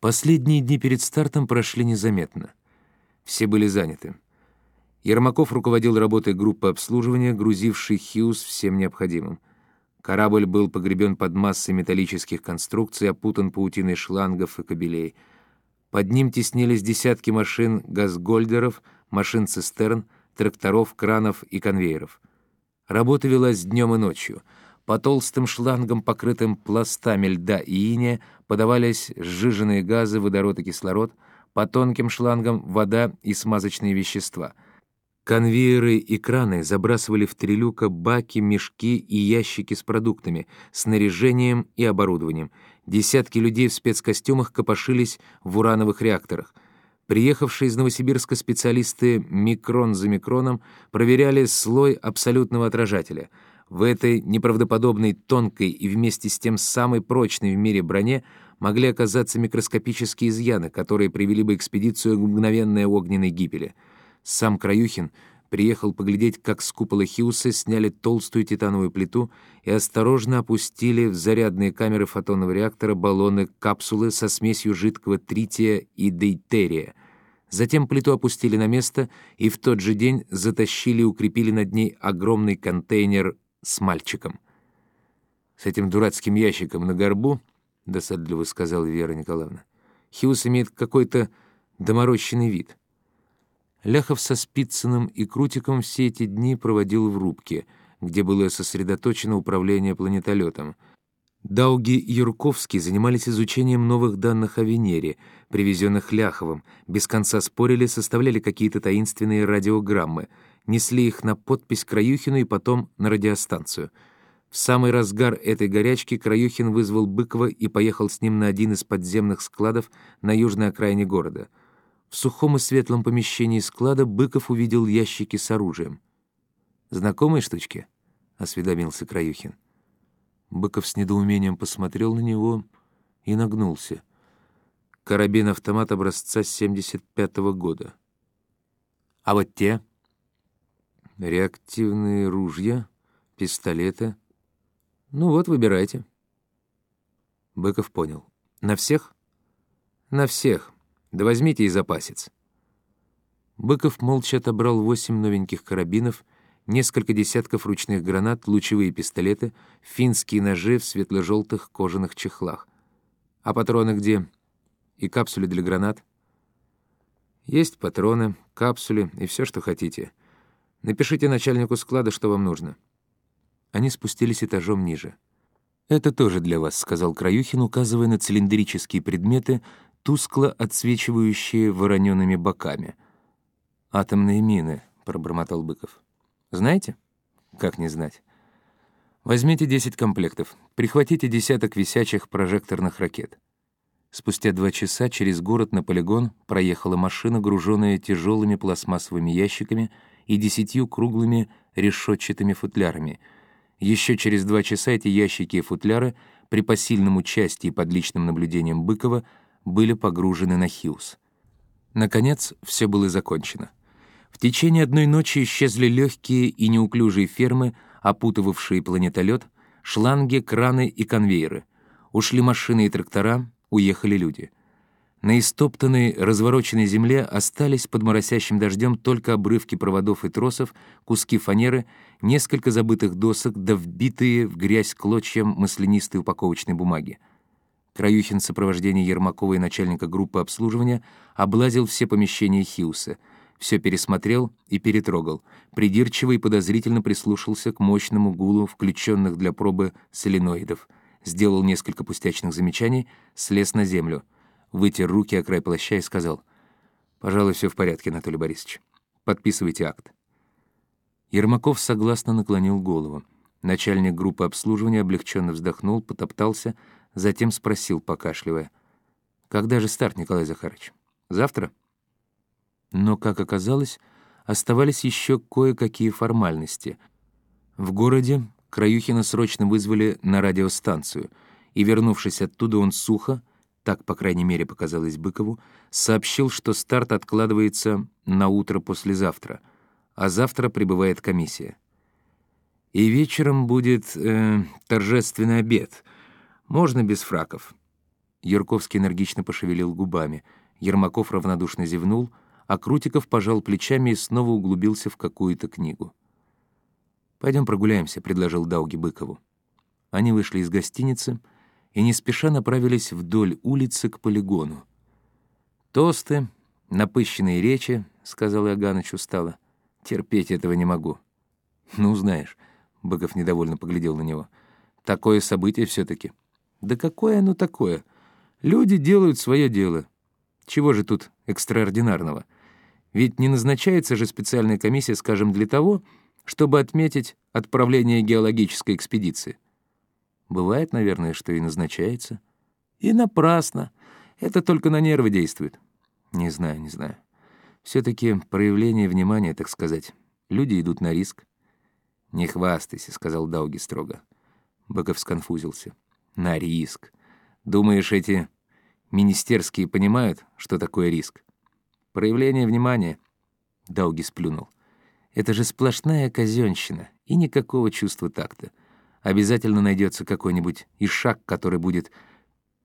Последние дни перед стартом прошли незаметно. Все были заняты. Ермаков руководил работой группы обслуживания, грузившей «Хьюз» всем необходимым. Корабль был погребен под массой металлических конструкций, опутан паутиной шлангов и кабелей. Под ним теснились десятки машин газгольдеров, машин-цистерн, тракторов, кранов и конвейеров. Работа велась днем и ночью. По толстым шлангам, покрытым пластами льда и иния, подавались сжиженные газы, водород и кислород, по тонким шлангам — вода и смазочные вещества — Конвейеры и краны забрасывали в трилюка баки, мешки и ящики с продуктами, снаряжением и оборудованием. Десятки людей в спецкостюмах копошились в урановых реакторах. Приехавшие из Новосибирска специалисты микрон за микроном проверяли слой абсолютного отражателя. В этой неправдоподобной тонкой и вместе с тем самой прочной в мире броне могли оказаться микроскопические изъяны, которые привели бы экспедицию к мгновенной огненной гибели — сам Краюхин приехал поглядеть, как с купола Хьюса сняли толстую титановую плиту и осторожно опустили в зарядные камеры фотонного реактора баллоны-капсулы со смесью жидкого трития и дейтерия. Затем плиту опустили на место и в тот же день затащили и укрепили над ней огромный контейнер с мальчиком. «С этим дурацким ящиком на горбу», — досадливо сказала Вера Николаевна, — «Хьюз имеет какой-то доморощенный вид». Ляхов со Спицыным и Крутиком все эти дни проводил в рубке, где было сосредоточено управление планетолетом. Дауги и Юрковский занимались изучением новых данных о Венере, привезенных Ляховым, без конца спорили, составляли какие-то таинственные радиограммы, несли их на подпись Краюхину и потом на радиостанцию. В самый разгар этой горячки Краюхин вызвал Быкова и поехал с ним на один из подземных складов на южной окраине города — в сухом и светлом помещении склада Быков увидел ящики с оружием. «Знакомые штучки?» — осведомился Краюхин. Быков с недоумением посмотрел на него и нагнулся. Карабин-автомат образца 75-го года. «А вот те?» «Реактивные ружья, пистолеты. Ну вот, выбирайте». Быков понял. «На всех?» «На всех», да возьмите и запасец». Быков молча отобрал восемь новеньких карабинов, несколько десятков ручных гранат, лучевые пистолеты, финские ножи в светло-желтых кожаных чехлах. «А патроны где? И капсули для гранат?» «Есть патроны, капсули и все, что хотите. Напишите начальнику склада, что вам нужно». Они спустились этажом ниже. «Это тоже для вас», — сказал Краюхин, указывая на цилиндрические предметы, тускло отсвечивающие вороненными боками. «Атомные мины», — пробормотал Быков. «Знаете?» «Как не знать?» «Возьмите 10 комплектов, прихватите десяток висячих прожекторных ракет». Спустя два часа через город на полигон проехала машина, груженная тяжелыми пластмассовыми ящиками и десятью круглыми решетчатыми футлярами. Еще через два часа эти ящики и футляры при посильном участии под личным наблюдением Быкова были погружены на Хьюз. Наконец, все было закончено. В течение одной ночи исчезли легкие и неуклюжие фермы, опутывавшие планетолет, шланги, краны и конвейеры. Ушли машины и трактора, уехали люди. На истоптанной, развороченной земле остались под моросящим дождем только обрывки проводов и тросов, куски фанеры, несколько забытых досок да вбитые в грязь клочья маслянистой упаковочной бумаги. Краюхин в сопровождении Ермакова и начальника группы обслуживания облазил все помещения Хиуса, все пересмотрел и перетрогал, придирчиво и подозрительно прислушался к мощному гулу включенных для пробы соленоидов, сделал несколько пустячных замечаний, слез на землю, вытер руки о край плаща и сказал, «Пожалуй, все в порядке, Анатолий Борисович. Подписывайте акт». Ермаков согласно наклонил голову. Начальник группы обслуживания облегченно вздохнул, потоптался, затем спросил, покашливая. «Когда же старт, Николай Захарович? Завтра?» Но, как оказалось, оставались еще кое-какие формальности. В городе Краюхина срочно вызвали на радиостанцию, и, вернувшись оттуда, он сухо, так, по крайней мере, показалось Быкову, сообщил, что старт откладывается на утро послезавтра, а завтра прибывает комиссия. И вечером будет э, торжественный обед — можно без фраков. Ярковский энергично пошевелил губами. Ермаков равнодушно зевнул, а Крутиков пожал плечами и снова углубился в какую-то книгу. «Пойдем прогуляемся», — предложил Дауги Быкову. Они вышли из гостиницы и не спеша направились вдоль улицы к полигону. «Тосты, напыщенные речи», — сказал Иоганныч устало. «Терпеть этого не могу». «Ну, знаешь», — Быков недовольно поглядел на него, — «такое событие все таки «Да какое оно такое? Люди делают свое дело. Чего же тут экстраординарного? Ведь не назначается же специальная комиссия, скажем, для того, чтобы отметить отправление геологической экспедиции. Бывает, наверное, что и назначается. И напрасно. Это только на нервы действует. Не знаю, не знаю. все таки проявление внимания, так сказать. Люди идут на риск. «Не хвастайся», — сказал Дауги строго. Быков сконфузился. «На риск. Думаешь, эти министерские понимают, что такое риск? Проявление внимания». Дауги сплюнул. «Это же сплошная казенщина и никакого чувства такта. Обязательно найдется какой-нибудь ишак, который будет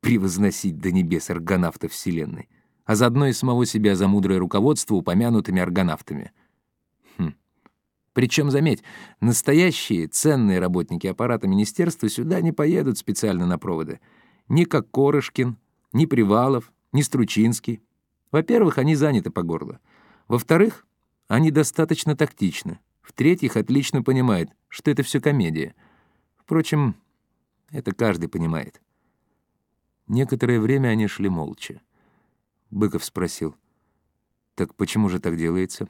превозносить до небес аргонавтов Вселенной, а заодно и самого себя за мудрое руководство упомянутыми аргонавтами. Хм. Причем, заметь, настоящие ценные работники аппарата министерства сюда не поедут специально на проводы. Ни как Корышкин, ни Привалов, ни Стручинский. Во-первых, они заняты по горло. Во-вторых, они достаточно тактичны. В-третьих, отлично понимают, что это все комедия — Впрочем, это каждый понимает. Некоторое время они шли молча. Быков спросил, «Так почему же так делается?»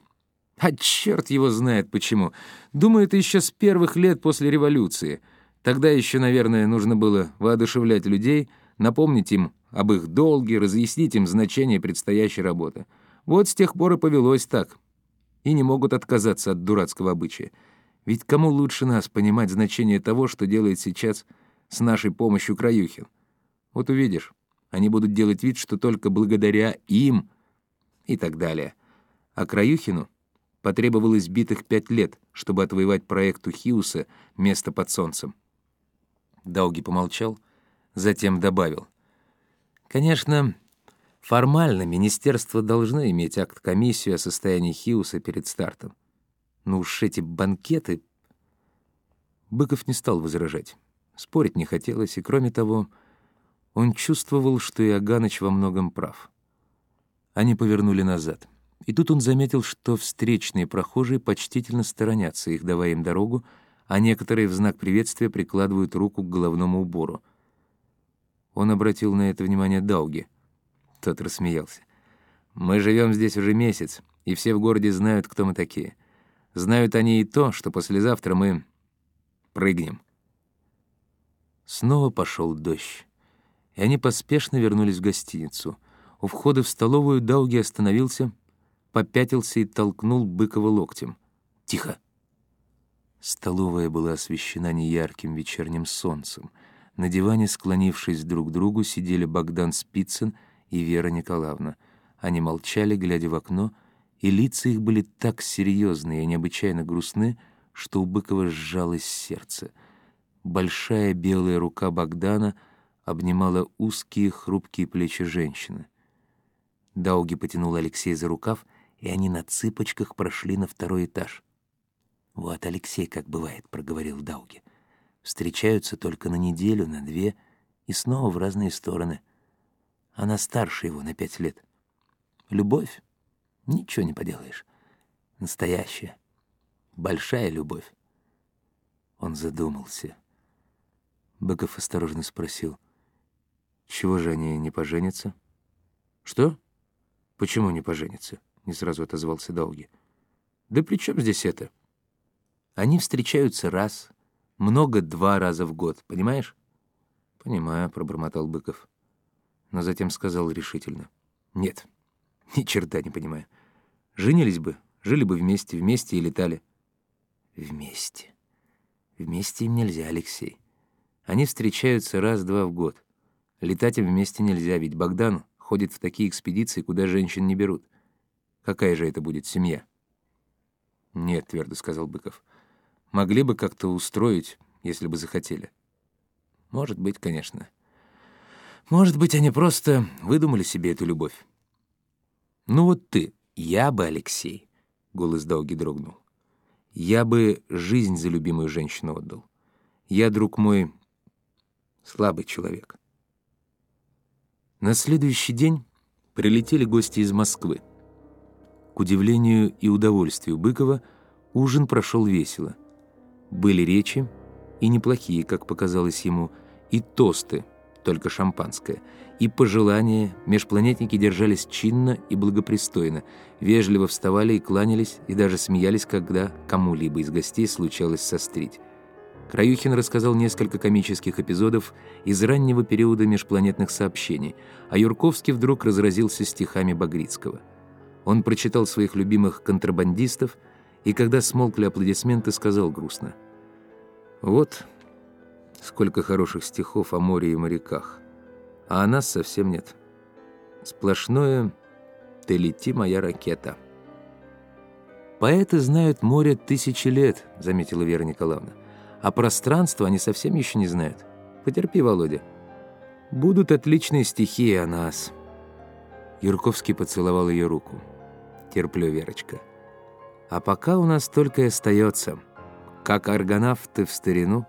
«А черт его знает почему. Думаю, это еще с первых лет после революции. Тогда еще, наверное, нужно было воодушевлять людей, напомнить им об их долге, разъяснить им значение предстоящей работы. Вот с тех пор и повелось так. И не могут отказаться от дурацкого обычая. Ведь кому лучше нас понимать значение того, что делает сейчас с нашей помощью Краюхин? Вот увидишь, они будут делать вид, что только благодаря им и так далее. А Краюхину потребовалось битых пять лет, чтобы отвоевать проекту Хиуса место под солнцем. Дауги помолчал, затем добавил. Конечно, формально министерство должно иметь акт-комиссию о состоянии Хиуса перед стартом. Ну уж эти банкеты... Быков не стал возражать. Спорить не хотелось, и кроме того, он чувствовал, что Иоганныч во многом прав. Они повернули назад. И тут он заметил, что встречные прохожие почтительно сторонятся их, давая им дорогу, а некоторые в знак приветствия прикладывают руку к головному убору. Он обратил на это внимание Дауги. Тот рассмеялся. «Мы живем здесь уже месяц, и все в городе знают, кто мы такие. Знают они и то, что послезавтра мы прыгнем. Снова пошел дождь, и они поспешно вернулись в гостиницу. У входа в столовую Дауги остановился, попятился и толкнул Быкова локтем. «Тихо!» Столовая была освещена неярким вечерним солнцем. На диване, склонившись друг к другу, сидели Богдан Спицын и Вера Николаевна. Они молчали, глядя в окно, и лица их были так серьезные и необычайно грустны, что у Быкова сжалось сердце. Большая белая рука Богдана обнимала узкие хрупкие плечи женщины. Дауги потянул Алексея за рукав, и они на цыпочках прошли на второй этаж. «Вот Алексей, как бывает», — проговорил Дауги. «Встречаются только на неделю, на две, и снова в разные стороны. Она старше его на пять лет. Любовь Ничего не поделаешь. Настоящая. Большая любовь. Он задумался. Быков осторожно спросил. «Чего же они не поженятся?» «Что? Почему не поженятся?» Не сразу отозвался Долги. «Да при чем здесь это?» «Они встречаются раз, много два раза в год, понимаешь?» «Понимаю», — пробормотал Быков. Но затем сказал решительно. «Нет, Ни черта не понимаю. Женились бы, жили бы вместе, вместе и летали. Вместе. Вместе им нельзя, Алексей. Они встречаются раз-два в год. Летать им вместе нельзя, ведь Богдан ходит в такие экспедиции, куда женщин не берут. Какая же это будет семья? Нет, твердо сказал Быков. Могли бы как-то устроить, если бы захотели. Может быть, конечно. Может быть, они просто выдумали себе эту любовь. Ну вот ты, я бы, Алексей, — голос Дауги дрогнул, — я бы жизнь за любимую женщину отдал. Я, друг мой, слабый человек. На следующий день прилетели гости из Москвы. К удивлению и удовольствию Быкова ужин прошел весело. Были речи, и неплохие, как показалось ему, и тосты, только шампанское, и пожелания межпланетники держались чинно и благопристойно, вежливо вставали и кланялись, и даже смеялись, когда кому-либо из гостей случалось сострить. Краюхин рассказал несколько комических эпизодов из раннего периода межпланетных сообщений, а Юрковский вдруг разразился стихами Багрицкого. Он прочитал своих любимых контрабандистов и, когда смолкли аплодисменты, сказал грустно. «Вот сколько хороших стихов о море и моряках, а о нас совсем нет. Сплошное «Ты лети, моя ракета». «Поэты знают море тысячи лет», — заметила Вера Николаевна. А пространство они совсем еще не знают. Потерпи, Володя. Будут отличные стихи о нас. Юрковский поцеловал ее руку. Терплю, Верочка. А пока у нас только и остается, как аргонавты в старину,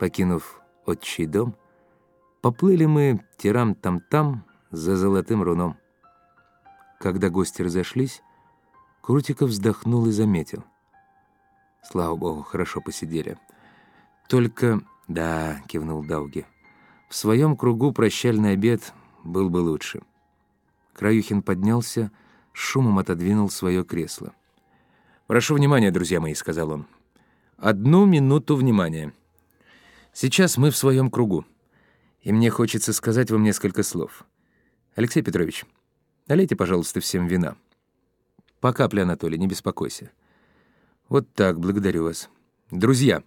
покинув отчий дом, поплыли мы тирам-там-там за золотым руном. Когда гости разошлись, Крутиков вздохнул и заметил. Слава богу, хорошо посидели. «Только...» — «Да», — кивнул Дауги. «В своем кругу прощальный обед был бы лучше». Краюхин поднялся, шумом отодвинул свое кресло. «Прошу внимания, друзья мои», — сказал он. «Одну минуту внимания. Сейчас мы в своем кругу, и мне хочется сказать вам несколько слов. Алексей Петрович, налейте, пожалуйста, всем вина. По капле, Анатолий, не беспокойся. Вот так, благодарю вас. Друзья!»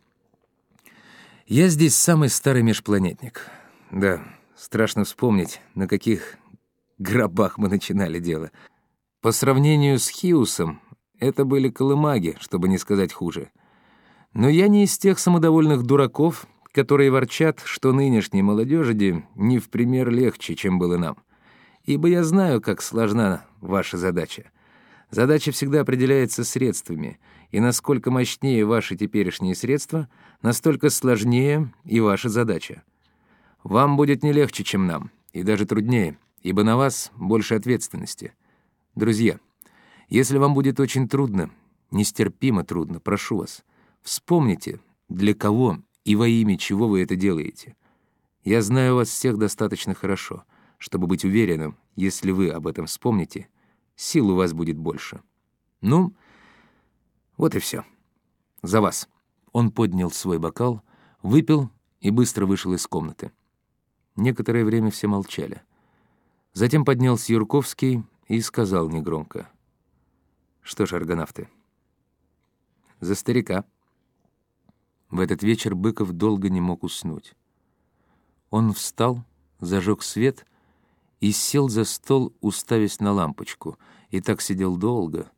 Я здесь самый старый межпланетник. Да, страшно вспомнить, на каких гробах мы начинали дело. По сравнению с Хиусом, это были колымаги, чтобы не сказать хуже. Но я не из тех самодовольных дураков, которые ворчат, что нынешней молодежи не в пример легче, чем было нам. Ибо я знаю, как сложна ваша задача. Задача всегда определяется средствами, и насколько мощнее ваши теперешние средства, настолько сложнее и ваша задача. Вам будет не легче, чем нам, и даже труднее, ибо на вас больше ответственности. Друзья, если вам будет очень трудно, нестерпимо трудно, прошу вас, вспомните, для кого и во имя чего вы это делаете. Я знаю вас всех достаточно хорошо, чтобы быть уверенным, если вы об этом вспомните — сил у вас будет больше. Ну, вот и все. За вас». Он поднял свой бокал, выпил и быстро вышел из комнаты. Некоторое время все молчали. Затем поднялся Юрковский и сказал негромко. «Что ж, аргонавты, за старика». В этот вечер Быков долго не мог уснуть. Он встал, зажег свет и сел за стол, уставясь на лампочку, и так сидел долго.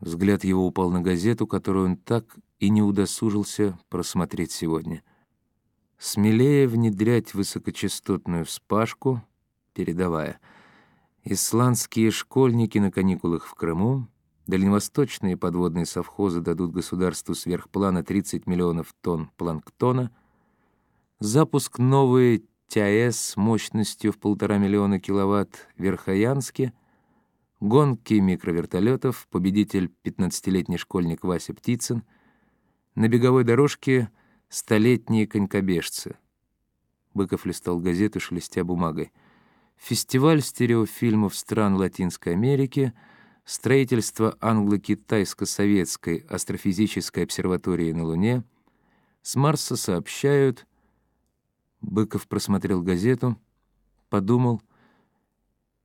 Взгляд его упал на газету, которую он так и не удосужился просмотреть сегодня. Смелее внедрять высокочастотную вспашку, передавая. Исландские школьники на каникулах в Крыму, дальневосточные подводные совхозы дадут государству сверхплана 30 миллионов тонн планктона, запуск новой ТАЭС мощностью в полтора миллиона киловатт в Верхоянске, гонки микровертолетов, победитель 15-летний школьник Вася Птицын, на беговой дорожке столетние конькобежцы. Быков листал газету, шелестя бумагой. Фестиваль стереофильмов стран Латинской Америки, строительство англо-китайско-советской астрофизической обсерватории на Луне. С Марса сообщают — Быков просмотрел газету, подумал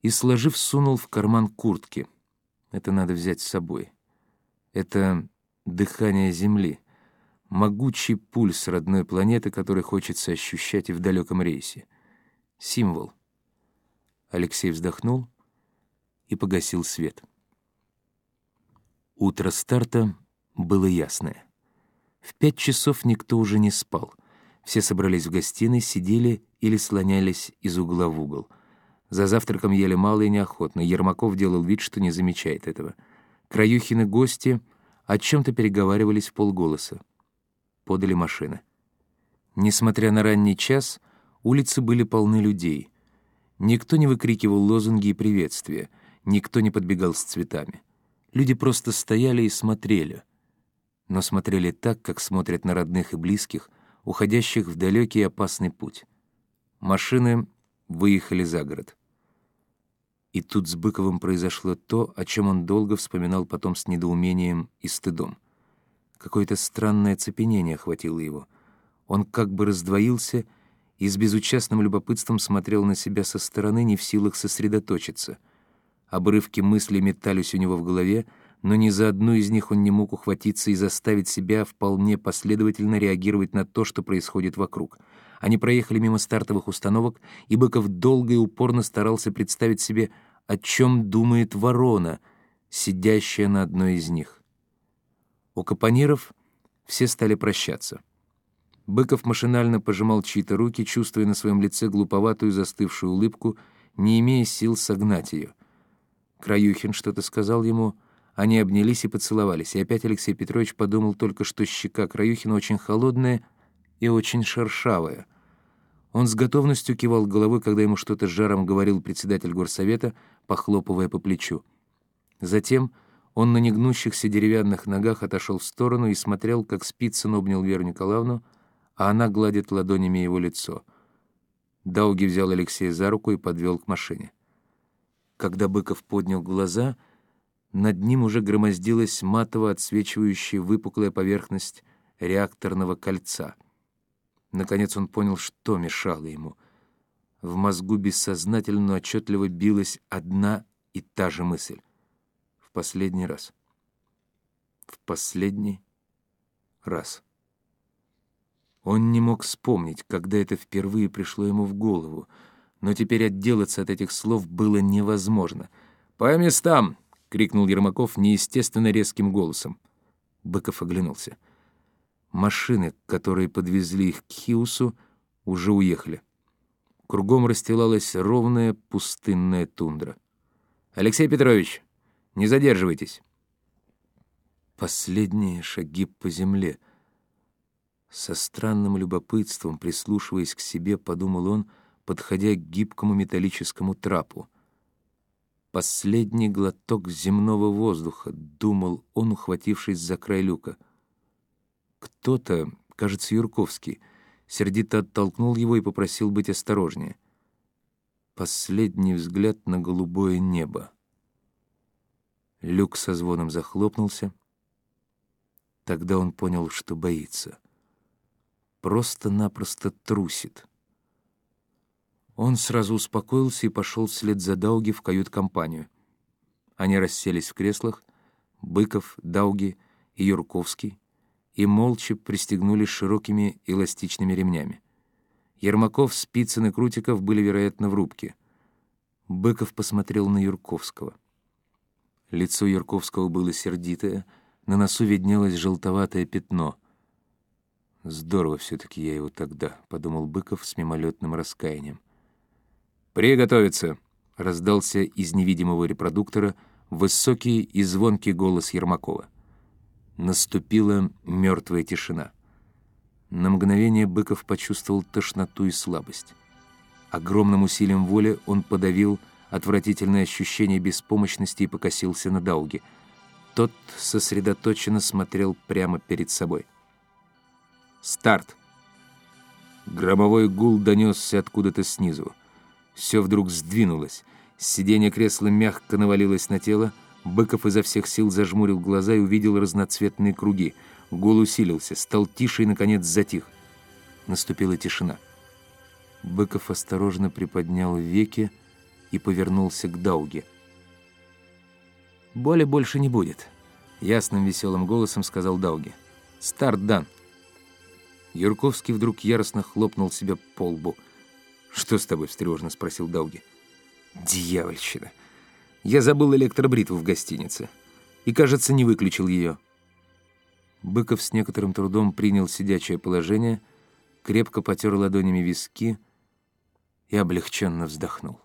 и, сложив, сунул в карман куртки. Это надо взять с собой. Это дыхание Земли, могучий пульс родной планеты, который хочется ощущать и в далеком рейсе. Символ. Алексей вздохнул и погасил свет. Утро старта было ясное. В пять часов никто уже не спал — все собрались в гостиной, сидели или слонялись из угла в угол. За завтраком ели мало и неохотно. Ермаков делал вид, что не замечает этого. Краюхины гости о чем-то переговаривались в полголоса. Подали машины. Несмотря на ранний час, улицы были полны людей. Никто не выкрикивал лозунги и приветствия, никто не подбегал с цветами. Люди просто стояли и смотрели. Но смотрели так, как смотрят на родных и близких, уходящих в далекий и опасный путь. Машины выехали за город. И тут с Быковым произошло то, о чем он долго вспоминал потом с недоумением и стыдом. Какое-то странное цепенение охватило его. Он как бы раздвоился и с безучастным любопытством смотрел на себя со стороны, не в силах сосредоточиться — Обрывки мыслей метались у него в голове, но ни за одну из них он не мог ухватиться и заставить себя вполне последовательно реагировать на то, что происходит вокруг. Они проехали мимо стартовых установок, и Быков долго и упорно старался представить себе, о чем думает ворона, сидящая на одной из них. У капониров все стали прощаться. Быков машинально пожимал чьи-то руки, чувствуя на своем лице глуповатую застывшую улыбку, не имея сил согнать ее — Краюхин что-то сказал ему, они обнялись и поцеловались, и опять Алексей Петрович подумал только, что щека Краюхина очень холодная и очень шершавая. Он с готовностью кивал головой, когда ему что-то с жаром говорил председатель горсовета, похлопывая по плечу. Затем он на негнущихся деревянных ногах отошел в сторону и смотрел, как Спицын обнял Веру Николаевну, а она гладит ладонями его лицо. Дауги взял Алексея за руку и подвел к машине. Когда Быков поднял глаза, над ним уже громоздилась матово отсвечивающая выпуклая поверхность реакторного кольца. Наконец он понял, что мешало ему. В мозгу бессознательно, но отчетливо билась одна и та же мысль. В последний раз. В последний раз. Он не мог вспомнить, когда это впервые пришло ему в голову — но теперь отделаться от этих слов было невозможно. «По местам!» — крикнул Ермаков неестественно резким голосом. Быков оглянулся. Машины, которые подвезли их к Хиусу, уже уехали. Кругом расстилалась ровная пустынная тундра. «Алексей Петрович, не задерживайтесь!» Последние шаги по земле. Со странным любопытством, прислушиваясь к себе, подумал он — подходя к гибкому металлическому трапу. «Последний глоток земного воздуха», — думал он, ухватившись за край люка. Кто-то, кажется, Юрковский, сердито оттолкнул его и попросил быть осторожнее. Последний взгляд на голубое небо. Люк со звоном захлопнулся. Тогда он понял, что боится. Просто-напросто трусит. Он сразу успокоился и пошел вслед за Дауги в кают-компанию. Они расселись в креслах, Быков, Дауги и Юрковский, и молча пристегнулись широкими эластичными ремнями. Ермаков, Спицын и Крутиков были, вероятно, в рубке. Быков посмотрел на Юрковского. Лицо Юрковского было сердитое, на носу виднелось желтоватое пятно. «Здорово все-таки я его тогда», — подумал Быков с мимолетным раскаянием. «Приготовиться!» — раздался из невидимого репродуктора высокий и звонкий голос Ермакова. Наступила мертвая тишина. На мгновение Быков почувствовал тошноту и слабость. Огромным усилием воли он подавил отвратительное ощущение беспомощности и покосился на Дауги. Тот сосредоточенно смотрел прямо перед собой. «Старт!» Громовой гул донесся откуда-то снизу. Все вдруг сдвинулось. Сиденье кресла мягко навалилось на тело. Быков изо всех сил зажмурил глаза и увидел разноцветные круги. Гул усилился, стал тише и, наконец, затих. Наступила тишина. Быков осторожно приподнял веки и повернулся к Дауге. «Боли больше не будет», — ясным веселым голосом сказал Дауги. «Старт дан». Юрковский вдруг яростно хлопнул себя по лбу — «Что с тобой?» — встревоженно спросил Дауги. «Дьявольщина! Я забыл электробритву в гостинице. И, кажется, не выключил ее». Быков с некоторым трудом принял сидячее положение, крепко потер ладонями виски, и облегченно вздохнул.